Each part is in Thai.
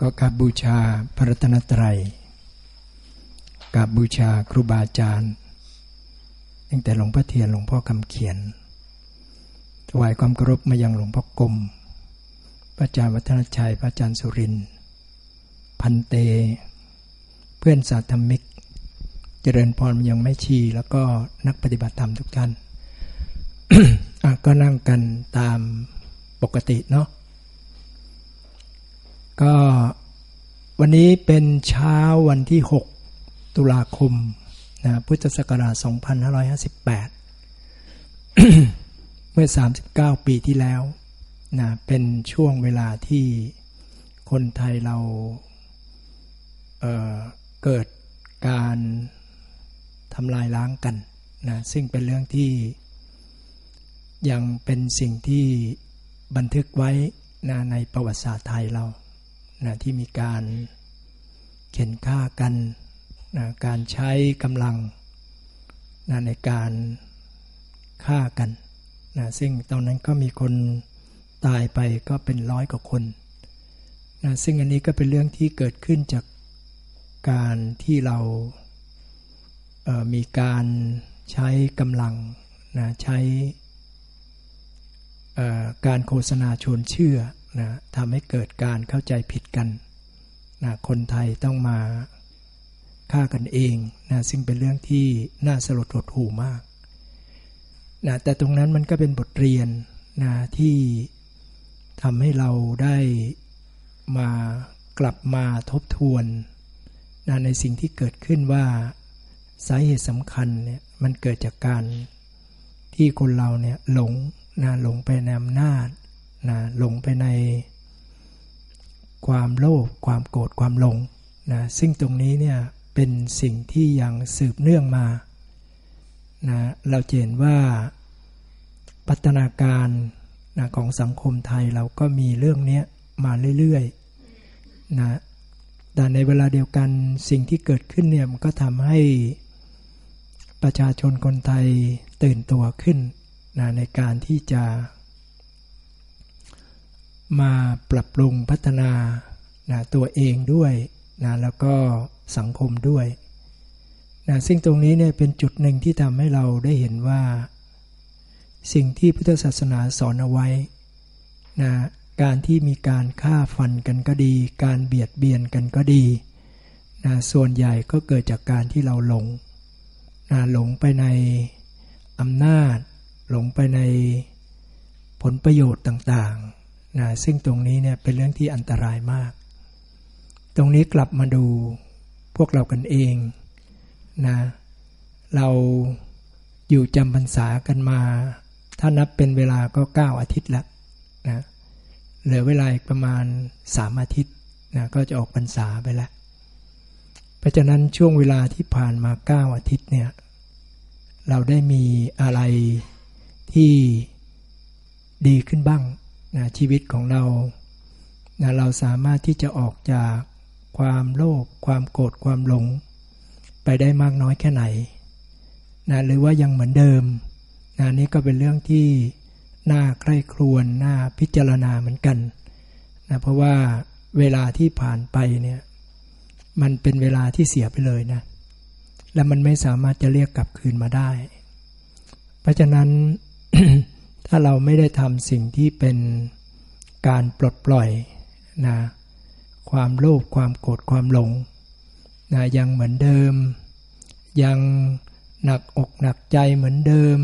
ก็กราบบูชาพระรัตนตรัยกราบบูชาครูบาอาจารย์ ตั้งแต่หลวงพ่อเทียนหลวงพ่อคำเขียนถวายความเคารพมายังหลวงพ่อกรมพระอาจารย์วัฒนชัย พระอาจารย์สุริน พันเต เพื่อนสาธมิก เจริญพรมายังไม่ชี แล้วก็นักปฏิบัติธรรมทุกท่านก็นั่งกันตามปกติเนาะ ก็วันนี้เป็นเช้าวันที่ 6 ตุลาคมนะพุทธศักราช 2558 เมื่อ 39 ปีที่แล้วนะเป็นช่วงเวลาที่คนไทยเราเเกิดการทำลายล้างกันนะซึ่งเป็นเรื่องที่ยังเป็นสิ่งที่บันทึกไว้นะในประวัติศาสตร์ไทยเรา นะที่มีการเข็นฆ่ากันนะการใช้กำลังนะในการฆ่ากันนะซึ่งตอนนั้นก็มีคนตายไปก็เป็นร้อยกว่าคนนะซึ่งอันนี้ก็เป็นเรื่องที่เกิดขึ้นจากการที่เราเมีการใช้กำลังนะใช้การโฆษณาชวนเชื่อ นะทำให้เกิดการเข้าใจผิดกันนะคนไทยต้องมาฆ่ากันเองนะซึ่งเป็นเรื่องที่น่าสลดหดหูมากนะแต่ตรงนั้นมันก็เป็นบทเรียนนะที่ทำให้เราได้มากลับมาทบทวนนะในสิ่งที่เกิดขึ้นว่าสาเหตุสำคัญเนี่ยมันเกิดจากการที่คนเราเนี่ยหลงนะหลงไปในอำนาจ นะหลงไปในความโลภความโกรธความหลงนะซึ่งตรงนี้เนี่ยเป็นสิ่งที่ยังสืบเนื่องมานะเราเห็นว่าพัฒนาการนะของสังคมไทยเราก็มีเรื่องนี้มาเรื่อยๆนะแต่ในเวลาเดียวกันสิ่งที่เกิดขึ้นเนี่ยมันก็ทำให้ประชาชนคนไทยตื่นตัวขึ้นนะในการที่จะ มาปรับปรุงพัฒนานะตัวเองด้วยนะแล้วก็สังคมด้วยนะซึ่งตรงนี้เนี่ยเป็นจุดหนึ่งที่ทำให้เราได้เห็นว่า สิ่งที่พุทธศาสนาสอนเอาไว้นะการที่มีการฆ่าฟันกันก็ดี การเบียดเบียนกันก็ดีนะส่วนใหญ่ก็เกิดจากการที่เราหลงนะหลงไปในอำนาจ หลงไปในผลประโยชน์ต่างๆ นะซึ่งตรงนี้เนี่ยเป็นเรื่องที่อันตรายมาก ตรงนี้กลับมาดูพวกเรากันเองนะเราอยู่จำพรรษากันมา ถ้านับเป็นเวลาก็ 9 อาทิตย์ละนะเหลือเวลาอีกประมาณ 3 อาทิตย์นะก็จะออกพรรษาไปแล้วเพราะฉะนั้นช่วงเวลาที่ผ่านมาเก้าอาทิตย์เนี่ยเราได้มีอะไรที่ดีขึ้นบ้าง นะชีวิตของเรานะเราสามารถที่จะออกจากความโลภความโกรธความหลง ไปได้มากน้อยแค่ไหนนะหรือว่ายังเหมือนเดิมนะนี่ก็เป็นเรื่องที่น่าใคร่ครวญน่าพิจารณาเหมือนกันนะเพราะว่าเวลาที่ผ่านไปเนี่ยมันเป็นเวลาที่เสียไปเลยนะ และมันไม่สามารถจะเรียกกลับคืนมาได้ เพราะฉะนั้น ถ้าเราไม่ได้ทำสิ่งที่เป็นการปลดปล่อยนะความโลภความโกรธความหลงนะยังเหมือนเดิม ยังหนักอกหนักใจเหมือนเดิม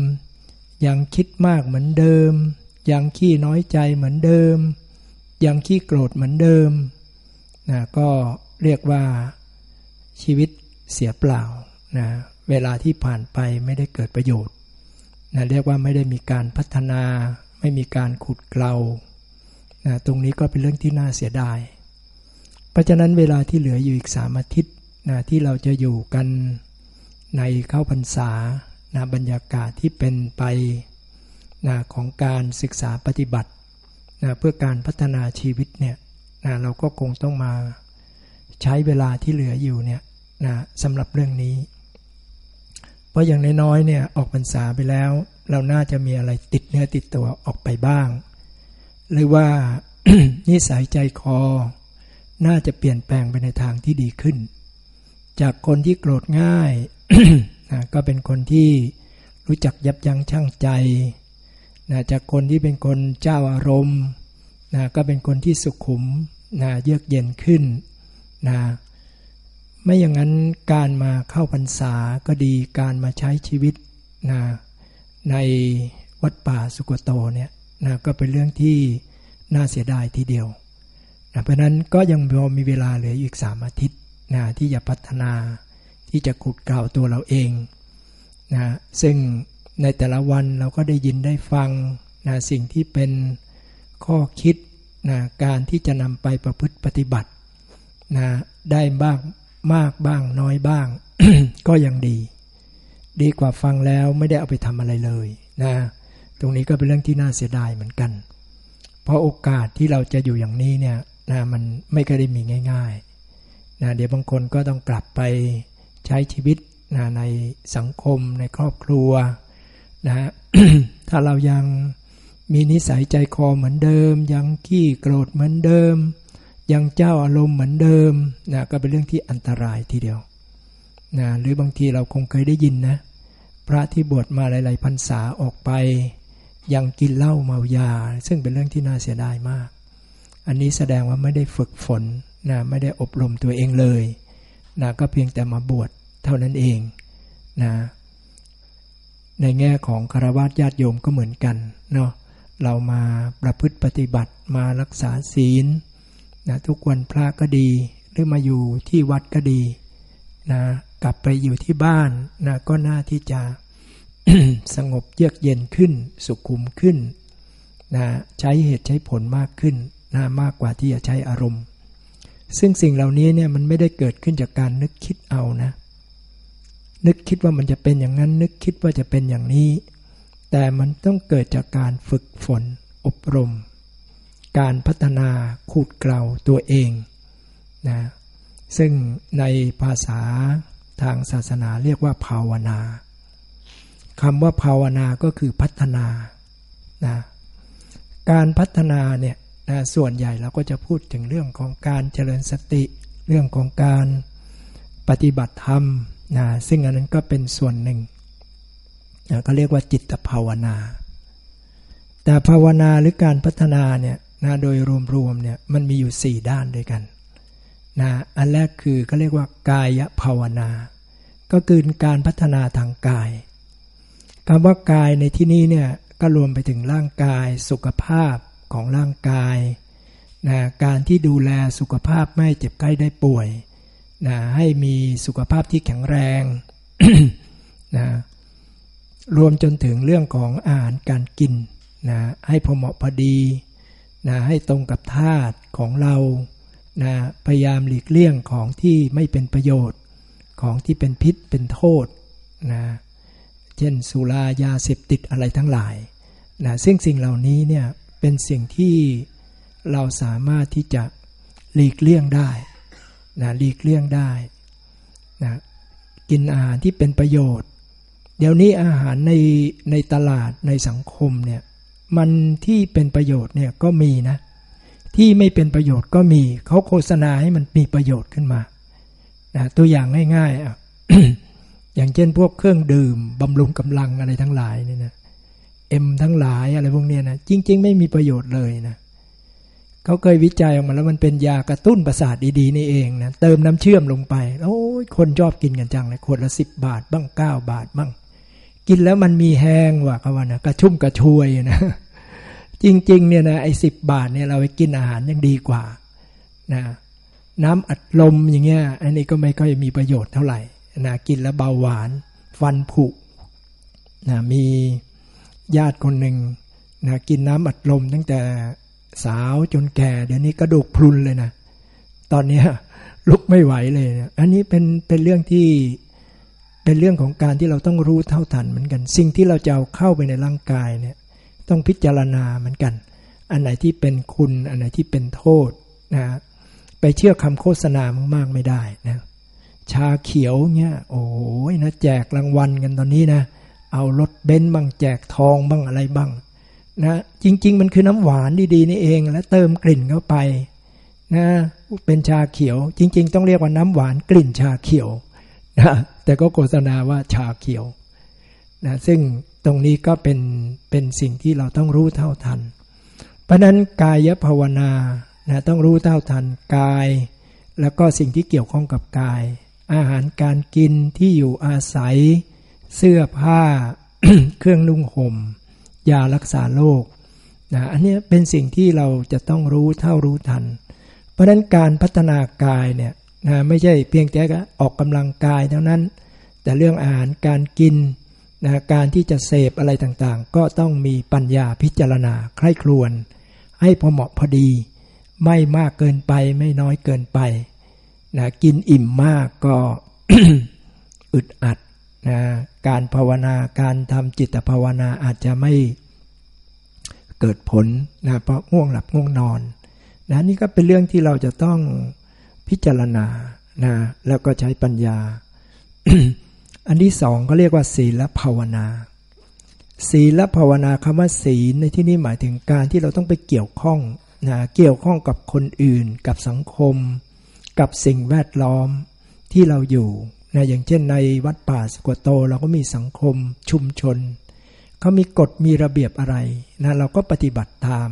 ยังคิดมากเหมือนเดิม ยังขี้น้อยใจเหมือนเดิม ยังขี้โกรธเหมือนเดิมนะก็เรียกว่าชีวิตเสียเปล่านะเวลาที่ผ่านไปไม่ได้เกิดประโยชน์ นะเรียกว่าไม่ได้มีการพัฒนา ไม่มีการขุดเกลานะตรงนี้ก็เป็นเรื่องที่น่าเสียดาย เพราะฉะนั้นเวลาที่เหลืออยู่อีกสามอาทิตย์นะที่เราจะอยู่กันในเข้าพรรษานะบรรยากาศที่เป็นไปนะของการศึกษาปฏิบัตินะเพื่อการพัฒนาชีวิตเนี่ยนะเราก็คงต้องมาใช้เวลาที่เหลืออยู่เนี่ยนะสำหรับเรื่องนี้ ราะอย่างน้อยๆเนี่ยออกพรรษาไปแล้ว เราน่าจะมีอะไรติดเนื้อติดตัวออกไปบ้าง หรือว่านิสัยใจคอ น่าจะเปลี่ยนแปลงไปในทางที่ดีขึ้น จากคนที่โกรธง่ายนะก็เป็นคนที่รู้จักยับยั้งชั่งใจนะจากคนที่เป็นคนเจ้าอารมณ์นะก็เป็นคนที่สุขุมนะเยือกเย็นขึ้นนะ ไม่อย่างนั้นการมาเข้าพรรษาก็ดีการมาใช้ชีวิตนะในวัดป่าสุกโตเนี่ยนะก็เป็นเรื่องที่น่าเสียดายทีเดียวนะเพราะนั้นก็ยังพอมีเวลาเหลืออีกสามอาทิตย์นะที่จะพัฒนาที่จะขุดกล่าวตัวเราเองนะซึ่งในแต่ละวันเราก็ได้ยินได้ฟังนะสิ่งที่เป็นข้อคิดนะการที่จะนำไปประพฤติปฏิบัตินะได้บ้าง มากบ้างน้อยบ้าง ก็ยังดี ดีกว่าฟังแล้วไม่ได้เอาไปทำอะไรเลยนะตรงนี้ก็เป็นเรื่องที่น่าเสียดายเหมือนกัน เพราะโอกาสที่เราจะอยู่อย่างนี้เนี่ยนะมันไม่เคยได้มีง่ายๆนะเดี๋ยวบางคนก็ต้องกลับไปใช้ชีวิตนะในสังคมในครอบครัวนะฮะถ้าเรายังมีนิสัยใจคอเหมือนเดิม ยังขี้โกรธเหมือนเดิม ยังเจ้าอารมณ์เหมือนเดิมนะก็เป็นเรื่องที่อันตรายทีเดียวนะหรือบางทีเราคงเคยได้ยินนะ พระที่บวชมาหลายๆพรรษาออกไป ยังกินเหล้าเมายา ซึ่งเป็นเรื่องที่น่าเสียดายมาก อันนี้แสดงว่าไม่ได้ฝึกฝนนะไม่ได้อบรมตัวเองเลยนะก็เพียงแต่มาบวชเท่านั้นเองนะในแง่ของคารวะญาติโยมก็เหมือนกันเนาะเรามาประพฤติปฏิบัติมารักษาศีล นะทุกวันพระก็ดี หรือมาอยู่ที่วัดก็ดีนะกลับไปอยู่ที่บ้านนะก็น่าที่จะสงบเยือกเย็นขึ้น สุขุมขึ้นนะใช้เหตุใช้ผลมากขึ้นนะมากกว่าที่จะใช้อารมณ์ ซึ่งสิ่งเหล่านี้เนี่ยมันไม่ได้เกิดขึ้นจากการนึกคิดเอานะ นึกคิดว่ามันจะเป็นอย่างนั้น นึกคิดว่าจะเป็นอย่างนี้ แต่มันต้องเกิดจากการฝึกฝนอบรม การพัฒนาขูดเกลาตัวเองนะซึ่งในภาษาทางศาสนาเรียกว่าภาวนาคำว่าภาวนาก็คือพัฒนานะการพัฒนาเนี่ยนะส่วนใหญ่เราก็จะพูดถึงเรื่องของการเจริญสติ เรื่องของการปฏิบัติธรรมนะซึ่งอันนั้นก็เป็นส่วนหนึ่งนะก็เรียกว่าจิตภาวนา แต่ภาวนาหรือการพัฒนาเนี่ย นะโดยรวมๆเนี่ยมันมีอยู่ 4 ด้านด้วยกันนะอันแรกคือก็เรียกว่ากายภาวนา ก็คือการพัฒนาทางกายคำว่ากายในที่นี้เนี่ยก็รวมไปถึงร่างกายสุขภาพของร่างกายนะการที่ดูแลสุขภาพไม่เจ็บไข้ได้ป่วยนะให้มีสุขภาพที่แข็งแรงนะรวมจนถึงเรื่องของอาหารการกินนะให้พอเหมาะพอดี นะให้ตรงกับธาตุของเรานะพยายามหลีกเลี่ยงของที่ไม่เป็นประโยชน์ของที่เป็นพิษเป็นโทษนะเช่นสุรายาเสพติดอะไรทั้งหลายนะซึ่งสิ่งเหล่านี้เนี่ยเป็นสิ่งที่เราสามารถที่จะหลีกเลี่ยงได้นะหลีกเลี่ยงได้นะกินอาหารที่เป็นประโยชน์ เดี๋ยวนี้อาหารในในตลาดในสังคมเนี่ย มันที่เป็นประโยชน์เนี่ยก็มีนะ ที่ไม่เป็นประโยชน์ก็มีเขาโฆษณาให้มันมีประโยชน์ขึ้นมานะตัวอย่างง่ายๆอะอย่างเช่นพวกเครื่องดื่มบำรุงกำลังอะไรทั้งหลายเนี่ยนะเอ็มทั้งหลายอะไรพวกเนี้ยนะจริง ๆ ไม่มีประโยชน์เลยนะเขาเคยวิจัยออกมาแล้วมันเป็นยากระตุ้นประสาทดีๆนี่เองนะเติมน้ำเชื่อมลงไปโอ้ยคนชอบกินกันจังเลยขวดละสิบบาทบ้างเก้าบาทบ้าง กินแล้วมันมีแห้งว่ะเขาว่านะกระชุ่มกระชวยนะจริง ๆ เนี่ยนะไอ้สิบบาทเนี่ยเราไปกินอาหารยังดีกว่านะน้ำอัดลมอย่างเงี้ยอันนี้ก็ไม่ค่อยมีประโยชน์เท่าไหร่นะกินแล้วเบาหวาน ฟันผุนะมีญาติคนหนึ่งนะกินน้ำอัดลมตั้งแต่สาวจนแก่ เดี๋ยวนี้กระดูกพรุนเลยนะ ตอนนี้ลุกไม่ไหวเลยนะอันนี้เป็นเป็นเรื่องที่ เป็นเรื่องของการที่เราต้องรู้เท่าทันเหมือนกัน สิ่งที่เราจะเอาเข้าไปในร่างกายเนี่ยต้องพิจารณาเหมือนกัน อันไหนที่เป็นคุณ อันไหนที่เป็นโทษนะไปเชื่อคำโฆษณามากๆไม่ได้นะชาเขียวเนี่ยโอ้ยนะแจกรางวัลกันตอนนี้นะเอารถเบนซ์บ้างแจกทองบ้างอะไรบ้างนะจริง ๆ มันคือน้ำหวานดีๆนี่เอง แล้วเติมกลิ่นเข้าไปนะเป็นชาเขียว จริง ๆ ต้องเรียกว่าน้ำหวานกลิ่นชาเขียวนะ แต่ก็โฆษณาว่าชาเขียวนะซึ่งตรงนี้ก็เป็นเป็นสิ่งที่เราต้องรู้เท่าทัน เพราะนั้นกายภาวนานะต้องรู้เท่าทันกาย แล้วก็สิ่งที่เกี่ยวข้องกับกาย อาหารการกินที่อยู่อาศัย เสื้อผ้า เครื่องนุ่งหม่มยารักษาโรคนะอันนี้เป็นสิ่งที่เราจะต้องรู้เท่ารู้ทัน เพราะฉะนั้นการพัฒนากายเนี่ย นะไม่ใช่เพียงแต่ออกกำลังกายเท่านั้น แต่เรื่องอาหารการกินนะการที่จะเสพอะไรต่างๆ ก็ต้องมีปัญญาพิจารณาใคร่ครวญให้พอเหมาะพอดี ไม่มากเกินไปไม่น้อยเกินไปนะกินอิ่มมากก็อึดอัดนะการภาวนาการทำจิตภาวนาอาจจะไม่เกิดผลนะเพราะง่วงหลับง่วงนอนนะนี่ก็เป็นเรื่องที่เราจะต้อง พิจารณานะแล้วก็ใช้ปัญญา อันที่สองก็เรียกว่า ศีลภาวนา ศีลภาวนาคำว่าศีลในที่นี้หมายถึงการที่เราต้องไปเกี่ยวข้องนะเกี่ยวข้องกับคนอื่น กับสังคม กับสิ่งแวดล้อมที่เราอยู่นะอย่างเช่นในวัดป่าสกวโต เราก็มีสังคมชุมชนเขามีกฎมีระเบียบอะไรนะเราก็ปฏิบัติตาม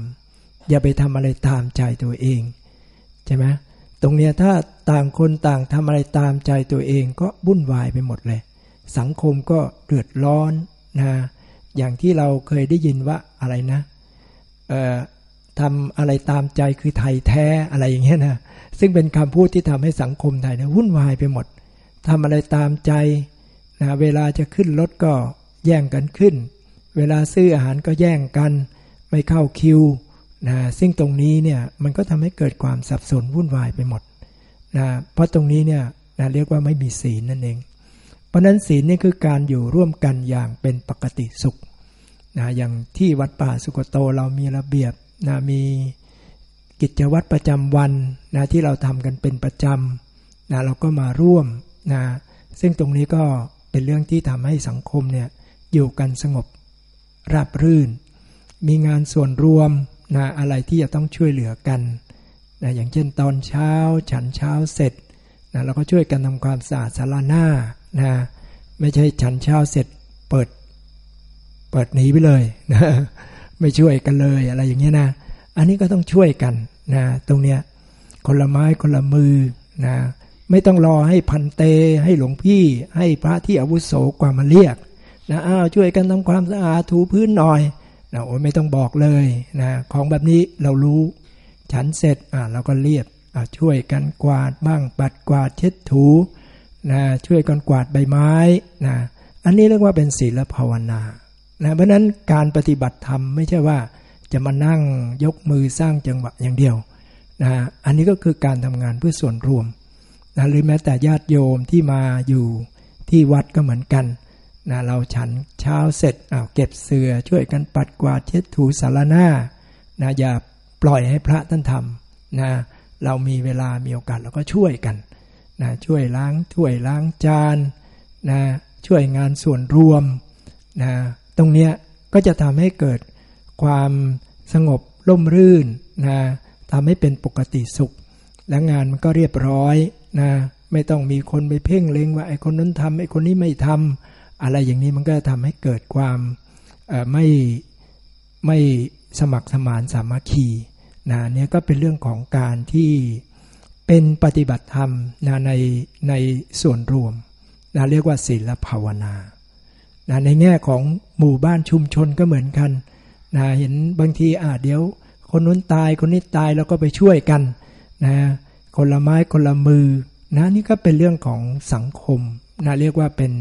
อย่าไปทำอะไรตามใจตัวเอง ใช่ไหม ตรงเนี้ยถ้าต่างคนต่างทำอะไรตามใจตัวเองก็วุ่นวายไปหมดเลย สังคมก็เดือดร้อนนะอย่างที่เราเคยได้ยินว่าอะไรนะทำอะไรตามใจคือไทยแท้อะไรอย่างเงี้ยนะซึ่งเป็นคำพูดที่ทำให้สังคมไทยนะวุ่นวายไปหมดทำอะไรตามใจนะเวลาจะขึ้นรถก็แย่งกันขึ้น เวลาซื้ออาหารก็แย่งกัน ไม่เข้าคิว นะซึ่งตรงนี้เนี่ยมันก็ทำให้เกิดความสับสนวุ่นวายไปหมดนะเพราะตรงนี้เนี่ยนะเรียกว่าไม่มีศีลนั่นเอง เพราะนั้นศีลนี่คือการอยู่ร่วมกันอย่างเป็นปกติสุขนะอย่างที่วัดป่าสุกโตเรามีระเบียบนะมีกิจวัตรประจำวันนะที่เราทำกันเป็นประจำนะเราก็มาร่วมนะซึ่งตรงนี้ก็เป็นเรื่องที่ทำให้สังคมเนี่ยอยู่กันสงบราบรื่น มีงานส่วนรวม นะอะไรที่จะต้องช่วยเหลือกันนะอย่างเช่นตอนเช้าฉันเช้าเสร็จนะเราก็ช่วยกันทำความสะอาดศาลาหน้านะไม่ใช่ฉันเช้าเสร็จเปิด เปิดหนีไปเลยนะไม่ช่วยกันเลยอะไรอย่างเงี้ยนะ อันนี้ก็ต้องช่วยกันนะตรงเนี้ยคนละไม้คนละมือนะไม่ต้องรอให้พันเตให้หลวงพี่ ให้พระที่อาวุโสกว่ามาเรียกนะอ้าวช่วยกันทำความสะอาดถูพื้นหน่อย นะโอ้ไม่ต้องบอกเลยนะของแบบนี้เรารู้ ฉันเสร็จอ่าเราก็เรียบอ่าช่วยกันกวาดบ้างปัดกวาดเช็ดถูนะช่วยกันกวาดใบไม้นะอันนี้เรียกว่าเป็นศีลภาวนานะเพราะนั้นการปฏิบัติธรรมไม่ใช่ว่าจะมานั่งยกมือสร้างจังหวะอย่างเดียวนะอันนี้ก็คือการทำงานเพื่อส่วนรวมนะหรือแม้แต่ญาติโยมที่มาอยู่ที่วัดก็เหมือนกัน นะเราฉันเช้าเสร็จเอาเก็บเสือช่วยกันปัดกวาดเช็ดถูสารหน้านะอย่าปล่อยให้พระท่านทำนะเรามีเวลามีโอกาสเราก็ช่วยกันนะช่วยล้างถ้วยล้างจานนะช่วยงานส่วนรวมนะตรงนี้ก็จะทำให้เกิดความสงบร่มรื่นนะทำให้เป็นปกติสุข และงานมันก็เรียบร้อยนะไม่ต้องมีคนไปเพ่งเล็งว่าไอ้คนนั้นทำไอ้คนนี้ไม่ทำ อะไรอย่างนี้มันก็ทำให้เกิดความไม่ไม่สมัครสมานสามัคคีนะเนี่ยก็เป็นเรื่องของการที่เป็นปฏิบัติธรรมนะในในส่วนรวมนะเรียกว่าศีลภาวนานะในแง่ของหมู่บ้านชุมชนก็เหมือนกันนะเห็นบางทีอ่าเดี๋ยว คนนู้นตายคนนี้ตายแล้วก็ไปช่วยกันนะคนละไม้คนละมือนะนี่ก็เป็นเรื่องของสังคมนะเรียกว่าเป็น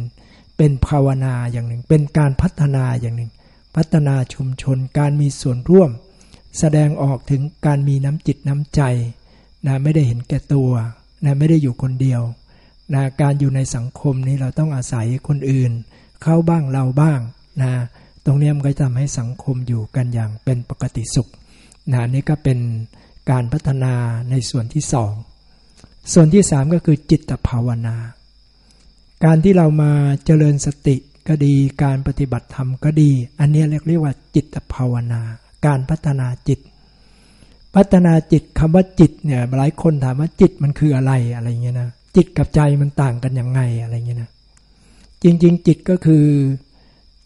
เป็นภาวนาอย่างหนึ่ง เป็นการพัฒนาอย่างหนึ่ง พัฒนาชุมชนการมีส่วนร่วม แสดงออกถึงการมีน้ำจิตน้ำใจนะไม่ได้เห็นแก่ตัวนะไม่ได้อยู่คนเดียวนะการอยู่ในสังคมนี้เราต้องอาศัยคนอื่น เข้าบ้างเราบ้างนะตรงนี้มันก็ทำให้สังคมอยู่กันอย่างเป็นปกติสุขนะนี่ก็เป็นการพัฒนาในส่วนที่สองส่วนที่สามก็คือจิตภาวนา การที่เรามาเจริญสติก็ดี การปฏิบัติธรรมก็ดี อันนี้เรียกเรียกว่าจิตภาวนา การพัฒนาจิตพพัฒนาจิตคำว่าจิตเนี่ยหลายคนถามว่าจิตมันคืออะไรอะไรเงี้ยนะจิตกับใจมันต่างกันยังไงอะไรเงี้ยนะจริง ๆ จิตก็คือ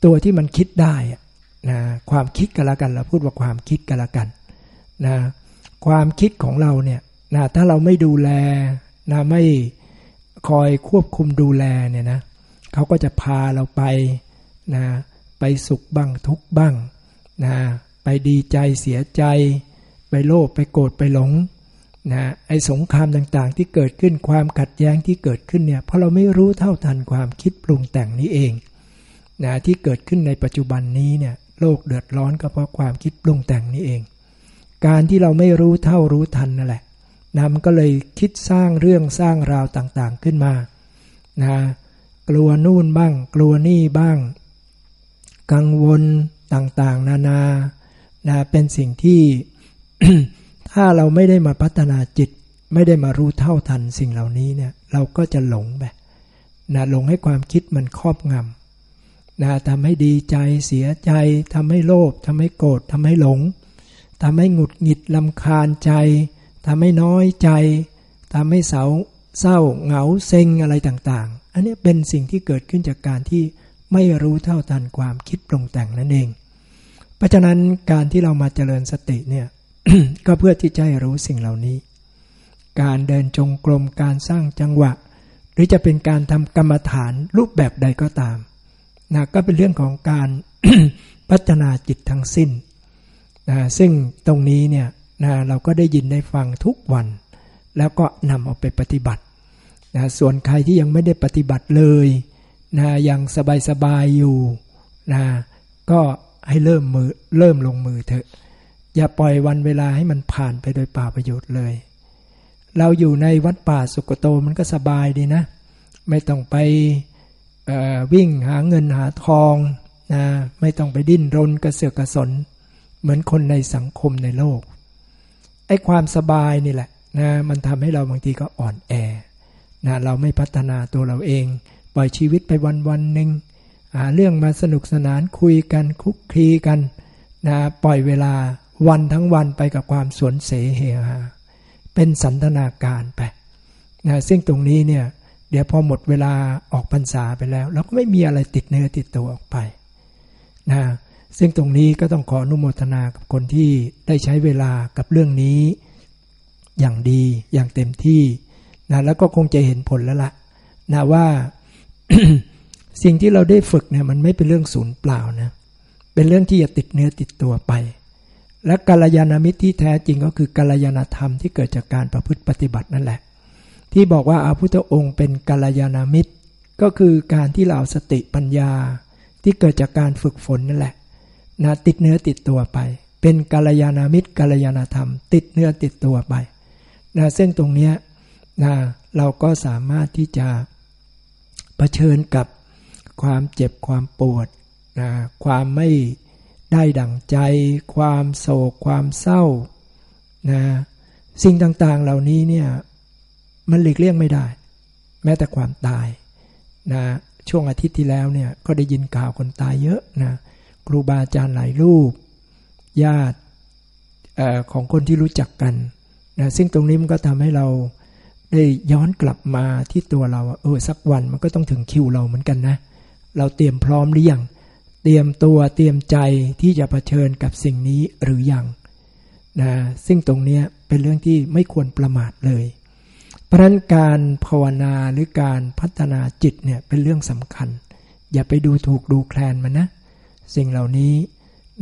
ตัวที่มันคิดได้นะความคิดกันละกันเราพูดว่าความคิดกันละกันนะความคิดของเราเนี่ยนะถ้าเราไม่ดูแลนะไม่ คอยควบคุมดูแลเนี่ยนะเขาก็จะพาเราไปนะไปสุขบ้างทุกบ้างนะไปดีใจเสียใจ ไปโลภไปโกรธไปหลงนะไอ้สงครามต่างๆ ที่เกิดขึ้นความขัดแย้งที่เกิดขึ้นเนี่ยเพราะเราไม่รู้เท่าทันความคิดปรุงแต่งนี้เองนะที่เกิดขึ้นในปัจจุบันนี้เนี่ยโลกเดือดร้อนก็เพราะความคิดปรุงแต่งนี้เอง การที่เราไม่รู้เท่ารู้ทันนั่นแหละ นะมันก็เลยคิดสร้างเรื่องสร้างราวต่างๆขึ้นมานะกลัวนู่นบ้าง กลัวนี่บ้าง กังวลต่างๆ นานานะเป็นสิ่งที่ ถ้าเราไม่ได้มาพัฒนาจิต ไม่ได้มารู้เท่าทันสิ่งเหล่านี้เนี่ย เราก็จะหลงแบบนะหลงให้ความคิดมันครอบงำนะทำให้ดีใจเสียใจทำให้โลภทำให้โกรธทำให้หลงทำให้หงุดหงิดลำคาญใจ ทำให้น้อยใจทำให้เศร้าเศร้าเหงาเซ็งอะไรต่างๆ อันนี้เป็นสิ่งที่เกิดขึ้นจากการที่ไม่รู้เท่าทันความคิดปรุงแต่งนั่นเอง เพราะฉะนั้นการที่เรามาเจริญสติเนี่ยก็เพื่อที่จะให้รู้สิ่งเหล่านี้ การเดินจงกรมการสร้างจังหวะ หรือจะเป็นการทำกรรมฐานรูปแบบใดก็ตามนะก็เป็นเรื่องของการพัฒนาจิตทั้งสิ้นนะซึ่งตรงนี้เนี่ย นะเราก็ได้ยินได้ฟังทุกวัน แล้วก็นำเอาไปปฏิบัตินะส่วนใครที่ยังไม่ได้ปฏิบัติเลยนะยังสบายๆอยู่นะก็ให้เริ่มมือเริ่มลงมือเถอะ อย่าปล่อยวันเวลาให้มันผ่านไปโดยป่าประโยชน์เลย เราอยู่ในวัดป่าสุกโตมันก็สบายดีนะ ไม่ต้องไปวิ่งหาเงินหาทองนะไม่ต้องไปดิ้นรนกระเสือกกระสน เหมือนคนในสังคมในโลก ไอ้ความสบายนี่แหละนะมันทำให้เราบางทีก็อ่อนแอนะเราไม่พัฒนาตัวเราเอง ปล่อยชีวิตไปวันวันหนึ่งหาเรื่องมาสนุกสนานคุยกันคุกคีกันนะปล่อยเวลาวันทั้งวันไปกับความสวนเสเฮฮาเป็นสันทนาการไปนะซึ่งตรงนี้เนี่ยเดี๋ยวพอหมดเวลาออกพรรษาไปแล้ว เราก็ไม่มีอะไรติดเนื้อติดตัวออกไปนะ ซึ่งตรงนี้ก็ต้องขออนุโมทนากับคนที่ได้ใช้เวลากับเรื่องนี้ อย่างดีอย่างเต็มที่นะแล้วก็คงจะเห็นผลแล้วละนะว่าสิ่งที่เราได้ฝึกเนี่ยมันไม่เป็นเรื่องศูนย์เปล่านะเป็นเรื่องที่จะติดเนื้อติดตัวไป และกัลยาณมิตรที่แท้จริงก็คือกัลยาณธรรมที่เกิดจากการประพฤติปฏิบัตินั่นแหละ ที่บอกว่าอาพุทธองค์เป็นกัลยาณมิตร ก็คือการที่เราสติปัญญาที่เกิดจากการฝึกฝนนั่นแหละ นะติดเนื้อติดตัวไป เป็นกัลยาณมิตรกัลยาณธรรม ติดเนื้อติดตัวไปนะซึ่งตรงนี้นะเราก็สามารถที่จะะเผชิญกับความเจ็บความปวดนะความไม่ได้ดั่งใจ ความโศกความเศร้านะสิ่งต่างๆเหล่านี้เนี่ยมันหลีกเลี่ยงไม่ได้ แม้แต่ความตายนะช่วงอาทิตย์ที่แล้วเนี่ยก็ได้ยินข่าวคนตายเยอะนะ ครูบาอาจารย์หลายรูป ญาติอของคนที่รู้จักกันนะซึ่งตรงนี้มันก็ทำให้เราได้ย้อนกลับมาที่ตัวเราเออสักวันมันก็ต้องถึงคิวเราเหมือนกันนะ เราเตรียมพร้อมหรือยังเตรียมตัวเตรียมใจที่จะะเผชิญกับสิ่งนี้หรือยังนะซึ่งตรงนี้เป็นเรื่องที่ไม่ควรประมาทเลยเพราะนั้นการภาวนาหรือการพัฒนาจิตเนี่ยเป็นเรื่องสำคัญ อย่าไปดูถูกดูแคลนมันนะ สิ่งเหล่านี้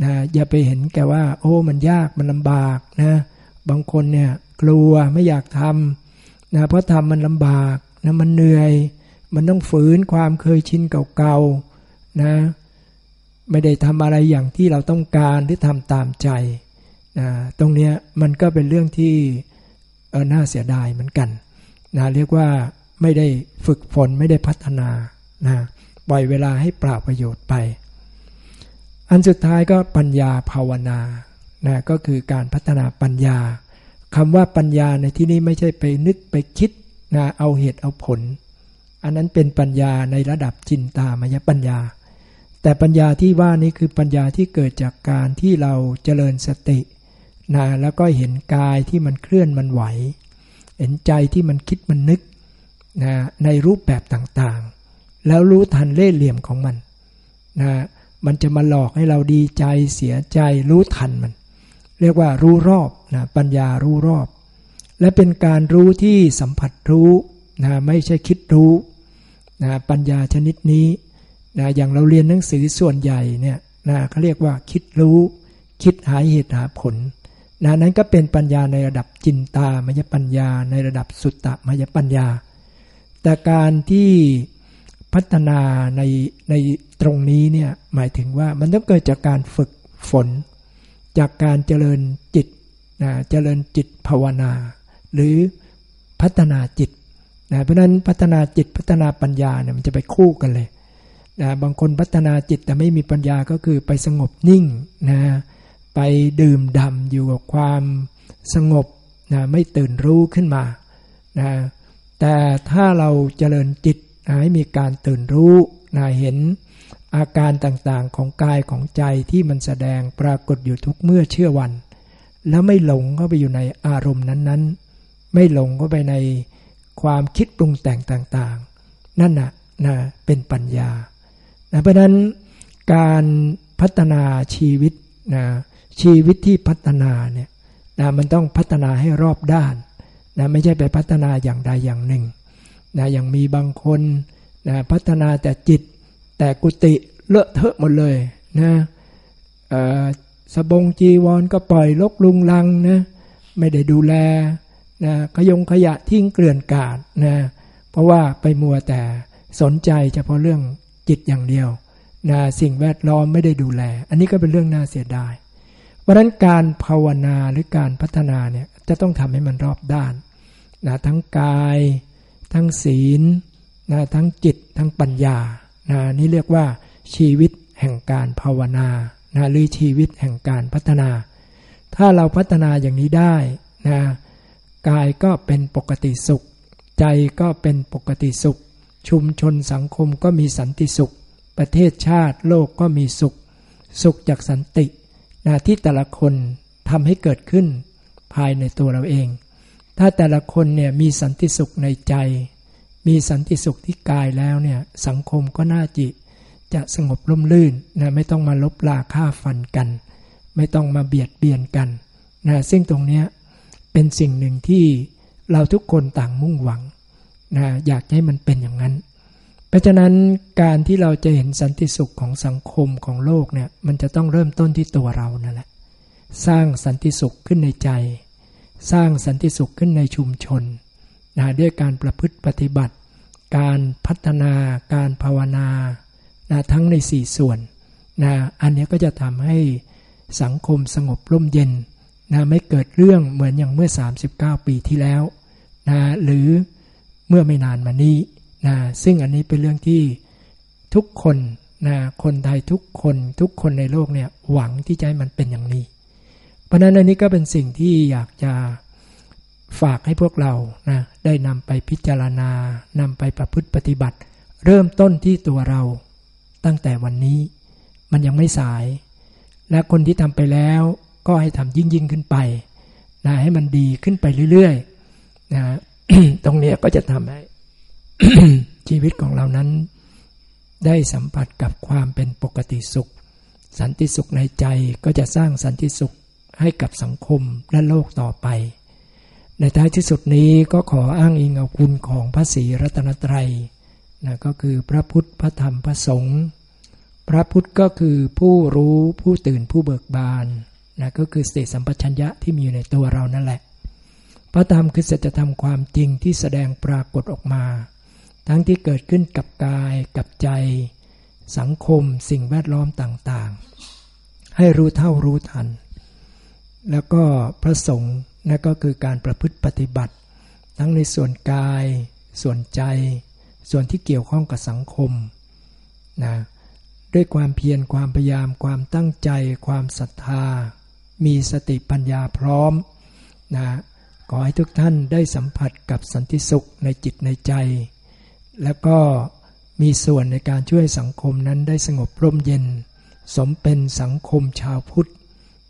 นะอย่าไปเห็นแกว่า โอ้ มันยากมันลำบากนะบางคนเนี่ยกลัวไม่อยากทำนะเพราะทำมันลำบากนะมันเหนื่อย มันต้องฝืนความเคยชินเก่าๆนะไม่ได้ทำอะไรอย่างที่เราต้องการหรือทำตามใจนะตรงนี้มันก็เป็นเรื่องที่เออน่าเสียดายเหมือนกันนะเรียกว่าไม่ได้ฝึกฝนไม่ได้พัฒนานะปล่อยเวลาให้เปล่าประโยชน์ไป อันสุดท้ายก็ปัญญาภาวนานะก็คือการพัฒนาปัญญาคำว่าปัญญาในที่นี้ไม่ใช่ไปนึกไปคิดนะเอาเหตุเอาผล อันนั้นเป็นปัญญาในระดับจินตามยปัญญา แต่ปัญญาที่ว่านี้คือปัญญาที่เกิดจากการที่เราเจริญสตินะแล้วก็เห็นกายที่มันเคลื่อนมันไหว เห็นใจที่มันคิดมันนึกนะในรูปแบบต่างๆ แล้วรู้ทันเล่ห์เหลี่ยมของมันนะ มันจะมาหลอกให้เราดีใจเสียใจรู้ทันมัน เรียกว่ารู้รอบนะปัญญารู้รอบ และเป็นการรู้ที่สัมผัสรู้นะไม่ใช่คิดรู้นะปัญญาชนิดนี้นะอย่างเราเรียนหนังสือส่วนใหญ่เนี่ยนะเขาเรียกว่าคิดรู้ คิดหาเหตุหาผลนะนั้นก็เป็นปัญญาในระดับจินตามยปัญญา ในระดับสุตตมยปัญญา แต่การที่ พัฒนาในในตรงนี้เนี่ยหมายถึงว่ามันต้องเกิดจากการฝึกฝน จากการเจริญจิตนะเจริญจิตภาวนา หรือพัฒนาจิตนะเพราะนั้นพัฒนาจิตพัฒนาปัญญาเนี่ยมันจะไปคู่กันเลยนะบางคนพัฒนาจิตแต่ไม่มีปัญญาก็คือไปสงบนิ่งนะไปดื่มดำอยู่กับความสงบนะไม่ตื่นรู้ขึ้นมานะแต่ถ้าเราเจริญจิต นะให้มีการตื่นรู้นะเห็นอาการต่างๆของกายของใจที่มันแสดงปรากฏอยู่ทุกเมื่อเชื่อวัน แล้วไม่หลงเข้าไปอยู่ในอารมณ์นั้นๆ ไม่หลงเข้าไปในความคิดปรุงแต่งต่างๆ นั่นนะนะเป็นปัญญานะเพราะนั้นการพัฒนาชีวิตนะชีวิตที่พัฒนาเนี่ยนะมันต้องพัฒนาให้รอบด้านนะไม่ใช่ไปพัฒนาอย่างใดอย่างหนึ่ง นะอย่างมีบางคนนะพัฒนาแต่จิต แต่กุติเลอะเทอะหมดเลยนะสบงจีวรก็ปล่อยลกลุงลังนะไม่ได้ดูแลนะขยงขยะทิ้งเกลื่อนกาดนะเพราะว่าไปมัวแต่สนใจเฉพาะเรื่องจิตอย่างเดียวนะสิ่งแวดล้อมไม่ได้ดูแล อันนี้ก็เป็นเรื่องน่าเสียดาย เพราะนั้นการภาวนาหรือการพัฒนาเนี่ยจะต้องทำให้มันรอบด้านนะทั้งกาย ทั้งศีลนะทั้งจิตทั้งปัญญานะนี่เรียกว่าชีวิตแห่งการภาวนานะหรือชีวิตแห่งการพัฒนา ถ้าเราพัฒนาอย่างนี้ได้นะกายก็เป็นปกติสุข ใจก็เป็นปกติสุข ชุมชนสังคมก็มีสันติสุข ประเทศชาติโลกก็มีสุข สุขจากสันตินะที่แต่ละคนทำให้เกิดขึ้นภายในตัวเราเอง ถ้าแต่ละคนเนี่ยมีสันติสุขในใจ มีสันติสุขที่กายแล้วเนี่ยสังคมก็น่าจิจะสงบร่มรื่นนะไม่ต้องมาลบลาฆ่าฟันกัน ไม่ต้องมาเบียดเบียนกันนะซึ่งตรงนี้เป็นสิ่งหนึ่งที่เราทุกคนต่างมุ่งหวังนะอยากให้มันเป็นอย่างนั้น เพราะฉะนั้นการที่เราจะเห็นสันติสุขของสังคมของโลกเนี่ยมันจะต้องเริ่มต้นที่ตัวเรานั่นแหละสร้างสันติสุขขึ้นในใจ สร้างสันติสุขขึ้นในชุมชนนะด้วยการประพฤติปฏิบัติ การพัฒนาการภาวนานะทั้งในสี่ส่วนนะอันนี้ก็จะทำให้สังคมสงบร่มเย็นนะไม่เกิดเรื่องเหมือนอย่างเมื่อ 39 ปีที่แล้วนะหรือเมื่อไม่นานมานี้นะซึ่งอันนี้เป็นเรื่องที่ทุกคนนะคนไทยทุกคนทุกคนในโลกเนี่ยหวังที่จะให้มันเป็นอย่างนี้ เพราะนั้นอันนี้ก็เป็นสิ่งที่อยากจะฝากให้พวกเรานะได้นำไปพิจารณานำไปประพฤติปฏิบัติ เริ่มต้นที่ตัวเราตั้งแต่วันนี้ มันยังไม่สาย และคนที่ทำไปแล้วก็ให้ทำยิ่งยิ่งขึ้นไปนะให้มันดีขึ้นไปเรื่อยๆนะตรงนี้ก็จะทำให้ชีวิตของเรานั้น ได้สัมผัสกับความเป็นปกติสุข สันติสุขในใจก็จะสร้างสันติสุข ให้กับสังคมและโลกต่อไป ในท้ายที่สุดนี้ก็ขออ้างอิงเอาคุณของพระศรีรัตนตรัยนะก็คือพระพุทธพระธรรมพระสงฆ์พระพุทธก็คือผู้รู้ผู้ตื่นผู้เบิกบานนะก็คือสติสัมปชัญญะที่มีอยู่ในตัวเรานั่นแหละ พระธรรมคือสัจธรรมความจริงที่แสดงปรากฏออกมา ทั้งที่เกิดขึ้นกับกายกับใจ สังคม สิ่งแวดล้อมต่างๆ ให้รู้เท่ารู้ทัน แล้วก็พระสงฆ์นั่นก็คือการประพฤติปฏิบัติ ทั้งในส่วนกาย ส่วนใจ ส่วนที่เกี่ยวข้องกับสังคมนะด้วยความเพียรความพยายามความตั้งใจ ความศรัทธา มีสติปัญญาพร้อมนะขอให้ทุกท่านได้สัมผัสกับสันติสุขในจิตในใจ แล้วก็มีส่วนในการช่วยสังคมนั้นได้สงบร่มเย็น สมเป็นสังคมชาวพุทธ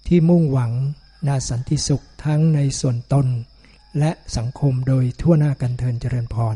ที่มุ่งหวัง นาสันติสุขทั้งในส่วนตน และสังคมโดยทั่วหน้ากันเทินเจริญพร